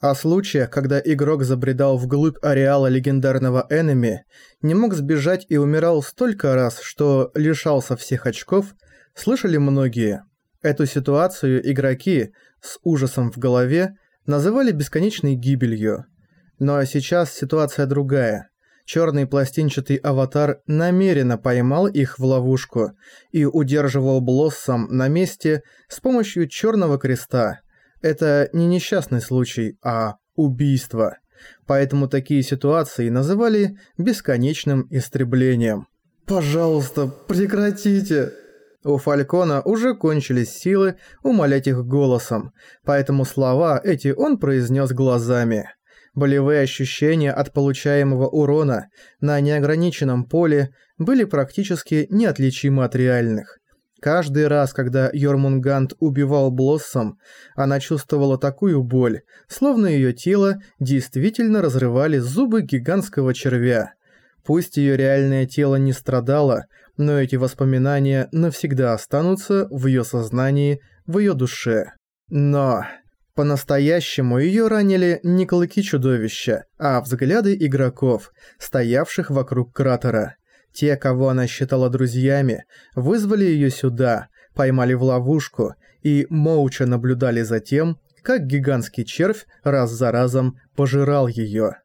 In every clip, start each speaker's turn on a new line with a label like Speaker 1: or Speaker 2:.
Speaker 1: О случаях, когда игрок забредал вглубь ареала легендарного энеми, не мог сбежать и умирал столько раз, что лишался всех очков, слышали многие. Эту ситуацию игроки с ужасом в голове называли бесконечной гибелью. Но сейчас ситуация другая. Черный пластинчатый аватар намеренно поймал их в ловушку и удерживал Блоссом на месте с помощью черного креста – это не несчастный случай, а убийство. Поэтому такие ситуации называли бесконечным истреблением. «Пожалуйста, прекратите!» У Фалькона уже кончились силы умолять их голосом, поэтому слова эти он произнес глазами. Болевые ощущения от получаемого урона на неограниченном поле были практически неотличимы от реальных. Каждый раз, когда Йормунгант убивал Блоссом, она чувствовала такую боль, словно ее тело действительно разрывали зубы гигантского червя. Пусть ее реальное тело не страдало, но эти воспоминания навсегда останутся в ее сознании, в ее душе. Но по-настоящему ее ранили не клыки чудовища, а взгляды игроков, стоявших вокруг кратера. Те, кого она считала друзьями, вызвали ее сюда, поймали в ловушку и молча наблюдали за тем, как гигантский червь раз за разом пожирал ее.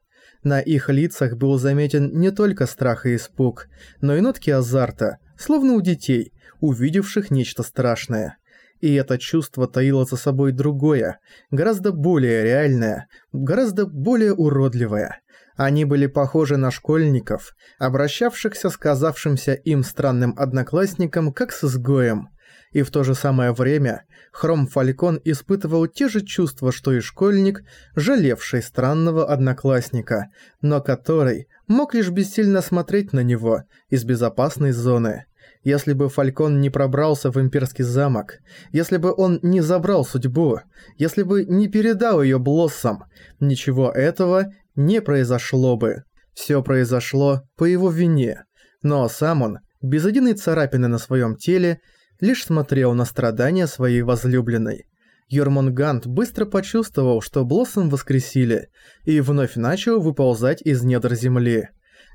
Speaker 1: На их лицах был заметен не только страх и испуг, но и нотки азарта, словно у детей, увидевших нечто страшное. И это чувство таило за собой другое, гораздо более реальное, гораздо более уродливое. Они были похожи на школьников, обращавшихся с казавшимся им странным одноклассником как с изгоем. И в то же самое время Хром Фалькон испытывал те же чувства, что и школьник, жалевший странного одноклассника, но который мог лишь бессильно смотреть на него из безопасной зоны. Если бы Фалькон не пробрался в имперский замок, если бы он не забрал судьбу, если бы не передал ее Блоссам, ничего этого не произошло бы. Все произошло по его вине, но сам он, без единой царапины на своем теле, лишь смотрел на страдания своей возлюбленной. Йормунгант быстро почувствовал, что Блоссом воскресили, и вновь начал выползать из недр земли.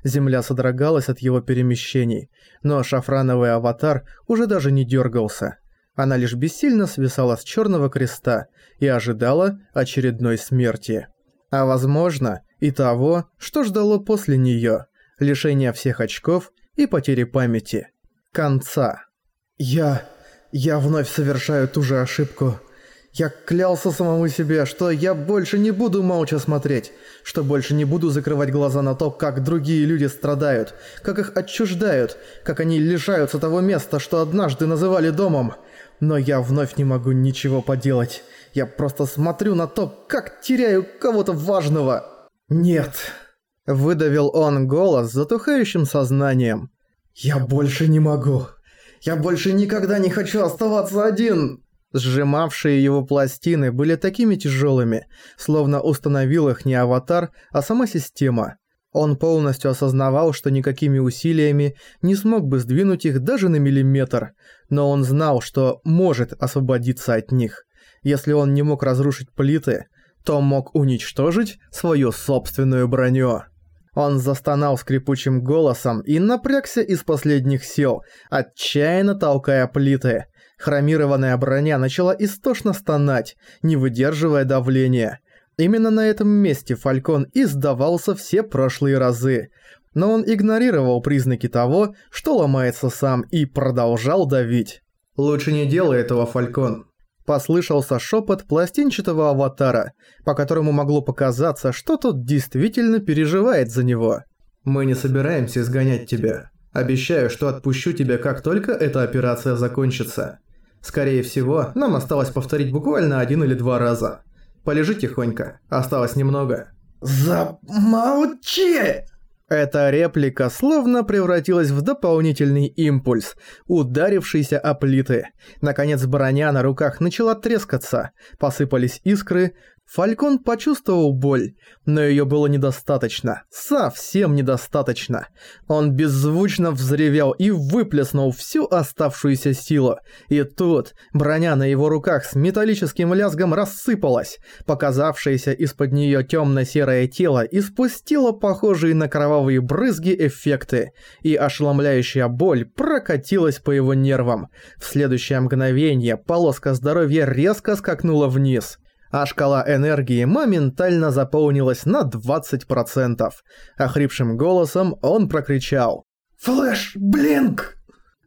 Speaker 1: Земля содрогалась от его перемещений, но шафрановый аватар уже даже не дергался. Она лишь бессильно свисала с черного креста и ожидала очередной смерти. А возможно, и того, что ждало после неё, лишения всех очков и потери памяти. Конца. Я... я вновь совершаю ту же ошибку. Я клялся самому себе, что я больше не буду молча смотреть, что больше не буду закрывать глаза на то, как другие люди страдают, как их отчуждают, как они лишаются того места, что однажды называли домом. Но я вновь не могу ничего поделать. Я просто смотрю на то, как теряю кого-то важного. «Нет», – выдавил он голос с затухающим сознанием. «Я больше не могу. Я больше никогда не хочу оставаться один!» Сжимавшие его пластины были такими тяжелыми, словно установил их не аватар, а сама система. Он полностью осознавал, что никакими усилиями не смог бы сдвинуть их даже на миллиметр, но он знал, что может освободиться от них. Если он не мог разрушить плиты, то мог уничтожить свою собственную броню. Он застонал скрипучим голосом и напрягся из последних сил, отчаянно толкая плиты. Хромированная броня начала истошно стонать, не выдерживая давления. Именно на этом месте Фалькон издавался все прошлые разы. Но он игнорировал признаки того, что ломается сам, и продолжал давить. «Лучше не делай этого, Фалькон. Послышался шепот пластинчатого аватара, по которому могло показаться, что тот действительно переживает за него. «Мы не собираемся изгонять тебя. Обещаю, что отпущу тебя, как только эта операция закончится. Скорее всего, нам осталось повторить буквально один или два раза. Полежи тихонько, осталось немного».
Speaker 2: «Замолчи!»
Speaker 1: Эта реплика словно превратилась в дополнительный импульс, ударившийся о плиты. Наконец броня на руках начала трескаться, посыпались искры. Фалькон почувствовал боль, но её было недостаточно, совсем недостаточно. Он беззвучно взревел и выплеснул всю оставшуюся силу. И тут броня на его руках с металлическим лязгом рассыпалась. Показавшееся из-под неё тёмно-серое тело испустило похожие на кровавые брызги эффекты, и ошеломляющая боль прокатилась по его нервам. В следующее мгновение полоска здоровья резко скакнула вниз – а шкала энергии моментально заполнилась на 20%. Охрипшим голосом он прокричал «Флэш, блинк!»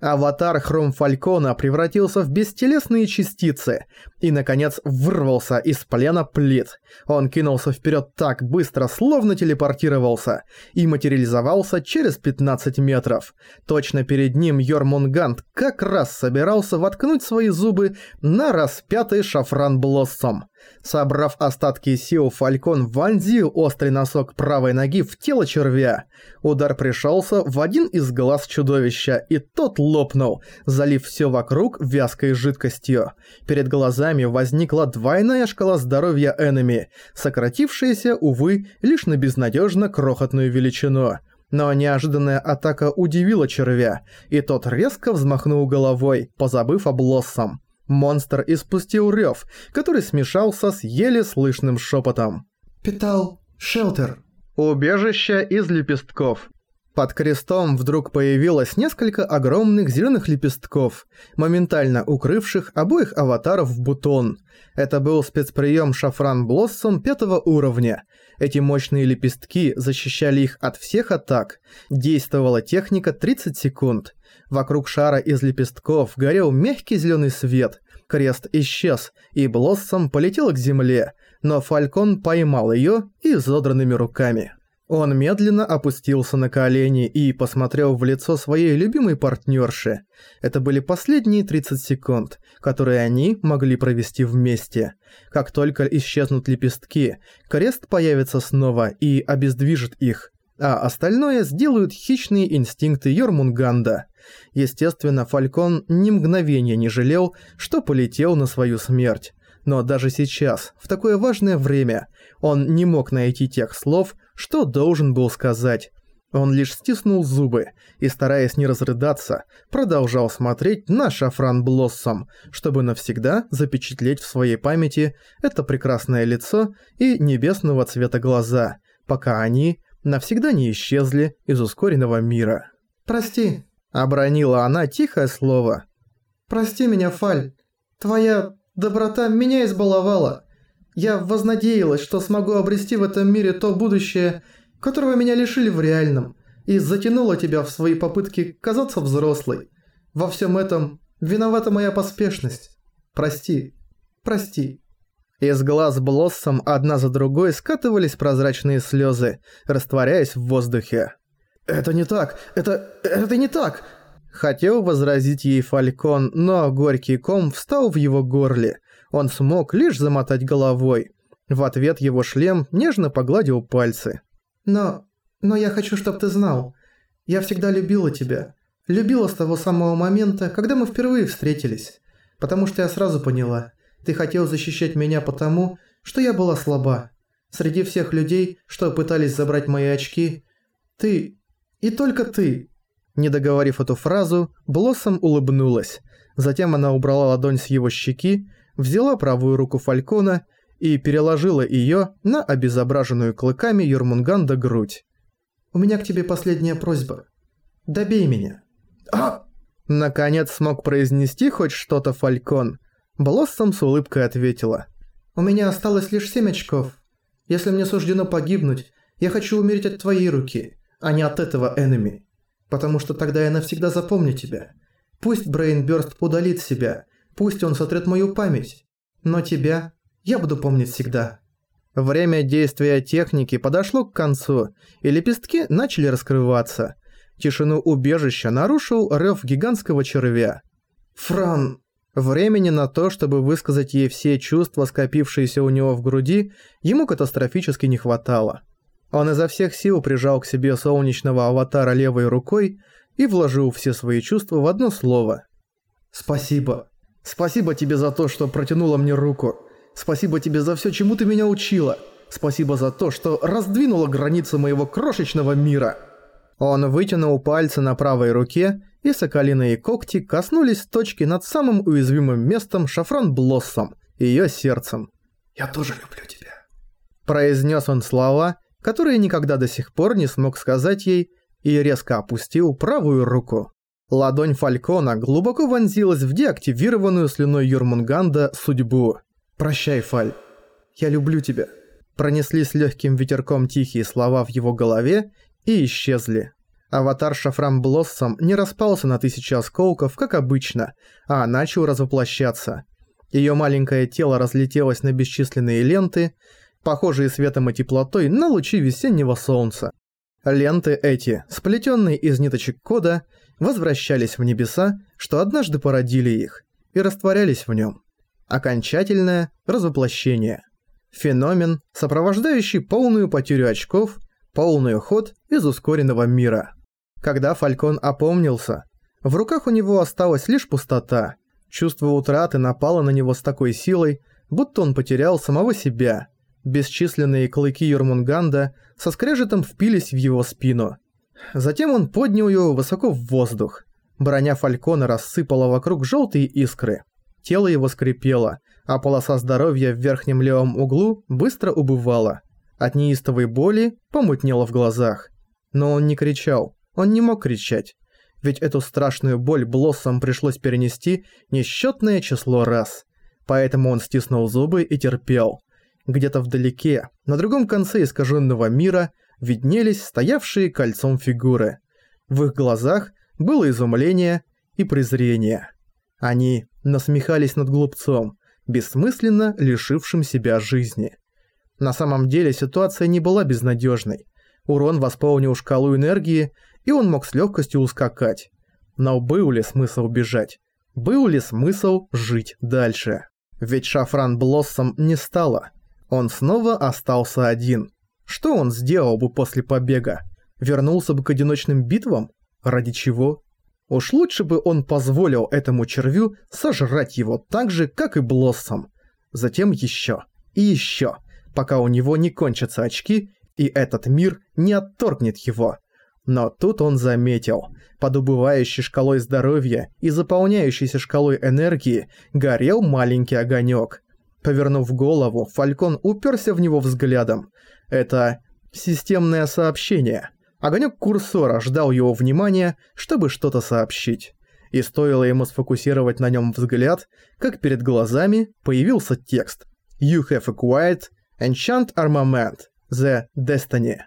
Speaker 1: Аватар Хром Фалькона превратился в бестелесные частицы и, наконец, вырвался из плена плит. Он кинулся вперед так быстро, словно телепортировался, и материализовался через 15 метров. Точно перед ним Йормунгант как раз собирался воткнуть свои зубы на распятый шафран Блоссом. Собрав остатки сил, Фалькон вонзил острый носок правой ноги в тело червя. Удар пришелся в один из глаз чудовища, и тот лопнул, залив все вокруг вязкой жидкостью. Перед глазами возникла двойная шкала здоровья Эннами, сократившаяся, увы, лишь на безнадежно крохотную величину. Но неожиданная атака удивила червя, и тот резко взмахнул головой, позабыв о Блоссом. Монстр испустил рёв, который смешался с еле слышным шепотом.
Speaker 2: «Питал, шелтер».
Speaker 1: Убежище из лепестков. Под крестом вдруг появилось несколько огромных зеленых лепестков, моментально укрывших обоих аватаров в бутон. Это был спецприем Шафран Блоссом пятого уровня. Эти мощные лепестки защищали их от всех атак. Действовала техника 30 секунд. Вокруг шара из лепестков горел мягкий зеленый свет. Крест исчез, и Блоссом полетел к земле, но Фалькон поймал ее изодранными руками. Он медленно опустился на колени и посмотрел в лицо своей любимой партнерши. Это были последние 30 секунд, которые они могли провести вместе. Как только исчезнут лепестки, крест появится снова и обездвижит их, а остальное сделают хищные инстинкты Йормунганда. Естественно, Фалькон ни мгновения не жалел, что полетел на свою смерть. Но даже сейчас, в такое важное время, он не мог найти тех слов, что должен был сказать. Он лишь стиснул зубы и, стараясь не разрыдаться, продолжал смотреть на Шафран Блоссом, чтобы навсегда запечатлеть в своей памяти это прекрасное лицо и небесного цвета глаза, пока они навсегда не исчезли из ускоренного мира.
Speaker 2: «Прости»,
Speaker 1: Обронила она тихое слово.
Speaker 2: «Прости меня, Фаль. Твоя доброта меня избаловала. Я вознадеялась, что смогу обрести в этом мире то будущее, которого меня лишили в реальном, и затянула тебя в свои попытки казаться взрослой. Во всем этом виновата моя поспешность. Прости. Прости».
Speaker 1: Из глаз Блоссом одна за другой скатывались прозрачные слезы, растворяясь в воздухе.
Speaker 2: «Это не так! Это... это не так!»
Speaker 1: Хотел возразить ей Фалькон, но горький ком встал в его горле. Он смог лишь замотать головой. В ответ его шлем нежно погладил пальцы.
Speaker 2: «Но... но я хочу, чтобы ты знал. Я всегда любила тебя. Любила с того самого момента, когда мы впервые встретились. Потому что я сразу поняла. Ты хотел защищать меня потому, что я была слаба. Среди всех людей, что пытались забрать мои очки, ты и только ты».
Speaker 1: Не договорив эту фразу, Блоссом улыбнулась. Затем она убрала ладонь с его щеки, взяла правую руку Фалькона и переложила её на обезображенную клыками Юрмунганда грудь.
Speaker 2: «У меня к тебе последняя просьба. Добей меня».
Speaker 1: «А!» Наконец смог произнести хоть что-то Фалькон. Блоссом с улыбкой ответила.
Speaker 2: «У меня осталось лишь семь очков. Если мне суждено погибнуть, я хочу умереть от твоей руки а не от этого энеми. Потому что тогда я навсегда запомню тебя. Пусть Брейнбёрст удалит себя, пусть он сотрет мою память, но тебя я буду помнить всегда».
Speaker 1: Время действия техники подошло к концу, и лепестки начали раскрываться. Тишину убежища нарушил рев гигантского червя.
Speaker 2: «Фран!»
Speaker 1: Времени на то, чтобы высказать ей все чувства, скопившиеся у него в груди, ему катастрофически не хватало. Он изо всех сил прижал к себе солнечного аватара левой рукой и вложил все свои чувства в одно слово.
Speaker 2: «Спасибо. Спасибо тебе за то, что протянула мне руку. Спасибо тебе за все, чему ты меня учила. Спасибо за то, что раздвинула границы моего крошечного мира».
Speaker 1: Он вытянул пальцы на правой руке, и соколиные когти коснулись точки над самым уязвимым местом Шафран Блоссом, ее сердцем.
Speaker 2: «Я тоже люблю тебя».
Speaker 1: Произнес он слова, которые никогда до сих пор не смог сказать ей, и резко опустил правую руку. Ладонь Фалькона глубоко вонзилась в деактивированную слюной Юрмунганда судьбу.
Speaker 2: «Прощай, Фаль. Я люблю тебя».
Speaker 1: Пронеслись легким ветерком тихие слова в его голове и исчезли. Аватар Шафрам Блоссом не распался на тысячи осколков, как обычно, а начал развоплощаться. Её маленькое тело разлетелось на бесчисленные ленты, похожие светом и теплотой на лучи весеннего солнца. Ленты эти, сплетенные из ниточек кода, возвращались в небеса, что однажды породили их, и растворялись в нем. Окончательное развоплощение. Феномен, сопровождающий полную потерю очков, полный уход из ускоренного мира. Когда Фалькон опомнился, в руках у него осталась лишь пустота. Чувство утраты напало на него с такой силой, будто он потерял самого себя – Бесчисленные клыки Юрмунганда со скрежетом впились в его спину. Затем он поднял ее высоко в воздух. Броня Фалькона рассыпала вокруг желтые искры. Тело его скрипело, а полоса здоровья в верхнем левом углу быстро убывала. От неистовой боли помутнело в глазах. Но он не кричал, он не мог кричать. Ведь эту страшную боль Блоссом пришлось перенести несчетное число раз. Поэтому он стиснул зубы и терпел. Где-то вдалеке, на другом конце искаженного мира, виднелись стоявшие кольцом фигуры. В их глазах было изумление и презрение. Они насмехались над глупцом, бессмысленно лишившим себя жизни. На самом деле ситуация не была безнадежной. Урон восполнил шкалу энергии, и он мог с легкостью ускакать. Но был ли смысл бежать? Был ли смысл жить дальше? Ведь Шафран Блоссом не стало – он снова остался один. Что он сделал бы после побега? Вернулся бы к одиночным битвам? Ради чего? Уж лучше бы он позволил этому червю сожрать его так же, как и Блоссом. Затем еще и еще, пока у него не кончатся очки, и этот мир не отторгнет его. Но тут он заметил, под убывающей шкалой здоровья и заполняющейся шкалой энергии горел маленький огонек. Повернув голову, Фалькон уперся в него взглядом. Это системное сообщение. Огонек курсора ждал его внимания, чтобы что-то сообщить. И стоило ему сфокусировать на нем взгляд, как перед глазами появился текст. You have acquired Enchant Armament, The Destiny.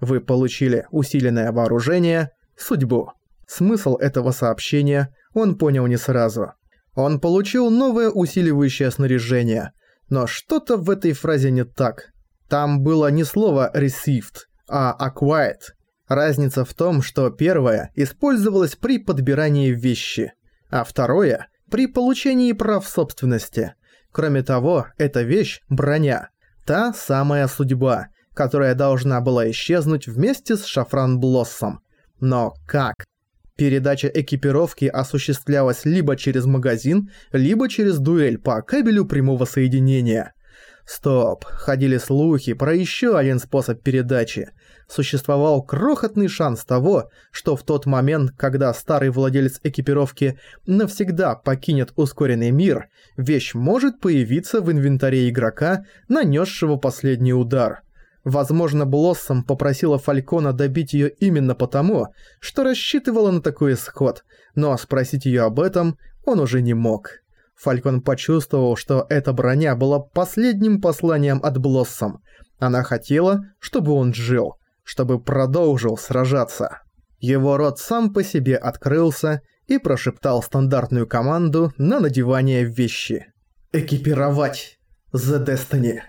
Speaker 1: Вы получили усиленное вооружение, судьбу. Смысл этого сообщения он понял не сразу. Он получил новое усиливающее снаряжение, но что-то в этой фразе не так. Там было не слово «received», а «acquired». Разница в том, что первое использовалось при подбирании вещи, а второе – при получении прав собственности. Кроме того, эта вещь – броня. Та самая судьба, которая должна была исчезнуть вместе с Шафран Блоссом. Но как? Передача экипировки осуществлялась либо через магазин, либо через дуэль по кабелю прямого соединения. Стоп, ходили слухи про еще один способ передачи. Существовал крохотный шанс того, что в тот момент, когда старый владелец экипировки навсегда покинет ускоренный мир, вещь может появиться в инвентаре игрока, нанесшего последний удар – Возможно, Блоссом попросила Фалькона добить ее именно потому, что рассчитывала на такой исход, но спросить ее об этом он уже не мог. Фалькон почувствовал, что эта броня была последним посланием от Блоссом. Она хотела, чтобы он жил, чтобы продолжил сражаться. Его рот сам по себе открылся и прошептал стандартную команду на надевание вещи. «Экипировать! The Destiny!»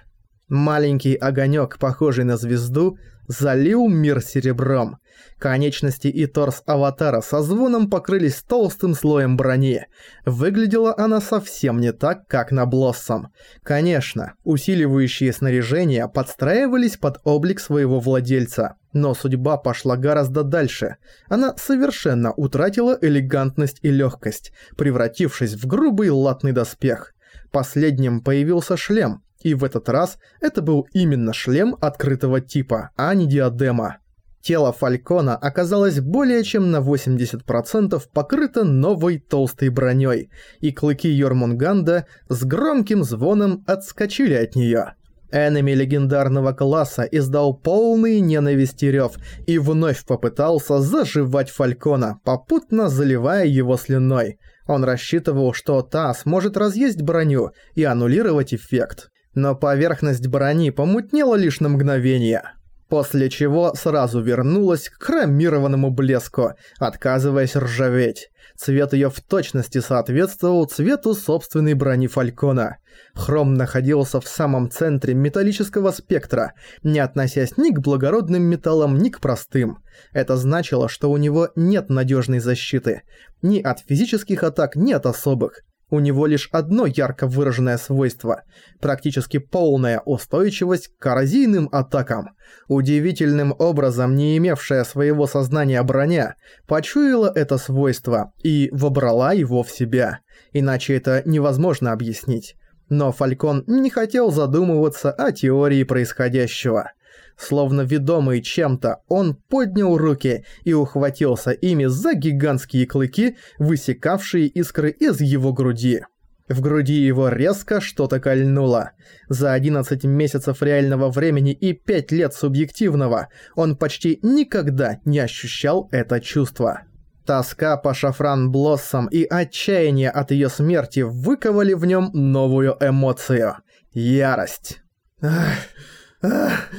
Speaker 1: Маленький огонек, похожий на звезду, залил мир серебром. Конечности и торс аватара со звоном покрылись толстым слоем брони. Выглядела она совсем не так, как на Блоссом. Конечно, усиливающие снаряжения подстраивались под облик своего владельца. Но судьба пошла гораздо дальше. Она совершенно утратила элегантность и легкость, превратившись в грубый латный доспех. Последним появился шлем, и в этот раз это был именно шлем открытого типа, а не диадема. Тело Фалькона оказалось более чем на 80% покрыто новой толстой броней, и клыки Йормунганда с громким звоном отскочили от нее. Энеми легендарного класса издал полный ненависти рёв и вновь попытался заживать Фалькона, попутно заливая его слюной. Он рассчитывал, что та сможет разъесть броню и аннулировать эффект. Но поверхность брони помутнела лишь на мгновение после чего сразу вернулась к хромированному блеску, отказываясь ржаветь. Цвет её в точности соответствовал цвету собственной брони Фалькона. Хром находился в самом центре металлического спектра, не относясь ни к благородным металлам, ни к простым. Это значило, что у него нет надёжной защиты. Ни от физических атак, ни от особых. У него лишь одно ярко выраженное свойство – практически полная устойчивость к коррозийным атакам. Удивительным образом не имевшая своего сознания броня почуяла это свойство и вобрала его в себя. Иначе это невозможно объяснить. Но Фалькон не хотел задумываться о теории происходящего. Словно ведомый чем-то, он поднял руки и ухватился ими за гигантские клыки, высекавшие искры из его груди. В груди его резко что-то кольнуло. За 11 месяцев реального времени и 5 лет субъективного он почти никогда не ощущал это чувство. Тоска по Шафран Блоссом и отчаяние от ее смерти выковали в нем новую эмоцию – ярость. Ах, ах,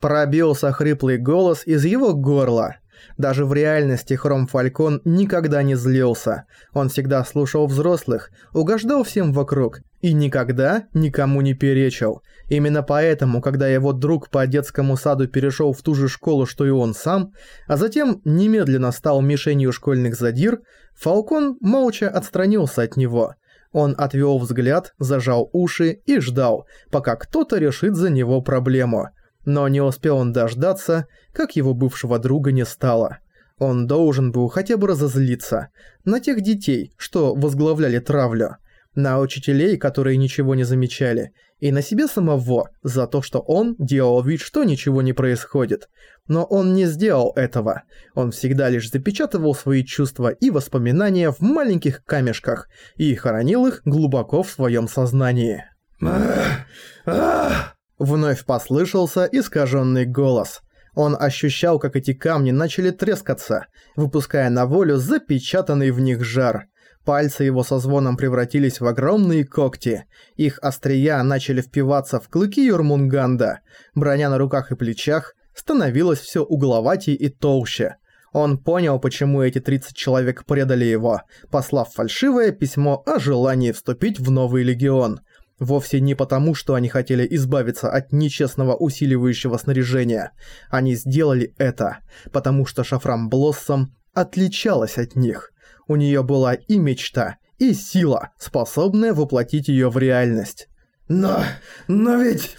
Speaker 1: Пробился хриплый голос из его горла. Даже в реальности Хром Фалькон никогда не злился. Он всегда слушал взрослых, угождал всем вокруг и никогда никому не перечил. Именно поэтому, когда его друг по детскому саду перешел в ту же школу, что и он сам, а затем немедленно стал мишенью школьных задир, Фалкон молча отстранился от него. Он отвел взгляд, зажал уши и ждал, пока кто-то решит за него проблему – но не успел он дождаться, как его бывшего друга не стало. Он должен был хотя бы разозлиться на тех детей, что возглавляли травлю, на учителей, которые ничего не замечали, и на себе самого за то, что он делал вид, что ничего не происходит. Но он не сделал этого. Он всегда лишь запечатывал свои чувства и воспоминания в маленьких камешках и хранил их глубоко в своем сознании. «Ах! Ах!» Вновь послышался искаженный голос. Он ощущал, как эти камни начали трескаться, выпуская на волю запечатанный в них жар. Пальцы его со звоном превратились в огромные когти. Их острия начали впиваться в клыки Юрмунганда. Броня на руках и плечах становилась все угловатей и толще. Он понял, почему эти 30 человек предали его, послав фальшивое письмо о желании вступить в новый легион. Вовсе не потому, что они хотели избавиться от нечестного усиливающего снаряжения. Они сделали это, потому что Шафрам Блоссом отличалась от них. У нее была и мечта, и сила, способная воплотить ее в реальность. «Но... но ведь...»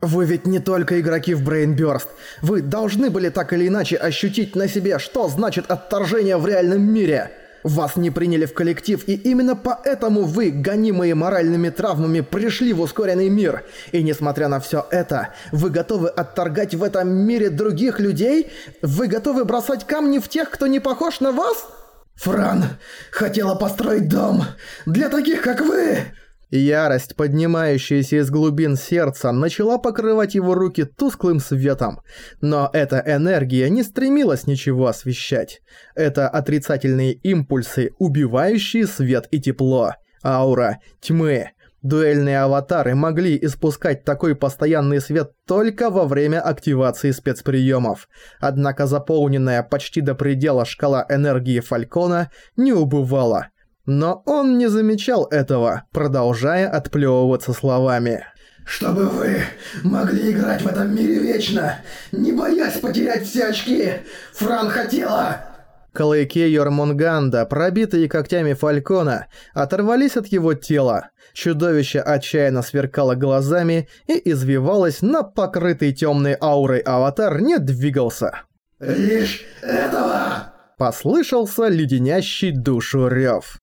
Speaker 1: «Вы ведь не только игроки в Брейнбёрст. Вы должны были так или иначе ощутить на себе, что значит отторжение в реальном мире!» Вас не приняли в коллектив, и именно поэтому вы, гонимые моральными травмами, пришли в ускоренный мир. И несмотря на все это, вы готовы отторгать в этом мире других людей? Вы готовы бросать камни в тех, кто не похож на вас? Фран хотела построить дом для таких, как вы. Ярость, поднимающаяся из глубин сердца, начала покрывать его руки тусклым светом. Но эта энергия не стремилась ничего освещать. Это отрицательные импульсы, убивающие свет и тепло. Аура, тьмы. Дуэльные аватары могли испускать такой постоянный свет только во время активации спецприемов. Однако заполненная почти до предела шкала энергии Фалькона не убывала. Но он не замечал этого, продолжая отплевываться словами. «Чтобы вы могли играть в этом мире вечно, не боясь потерять все очки, Фран хотела...» Клыки Йормунганда, пробитые когтями Фалькона, оторвались от его тела. Чудовище отчаянно сверкало глазами и извивалось, на покрытый темной аурой аватар не двигался. «Лишь этого!» Послышался леденящий душу рев.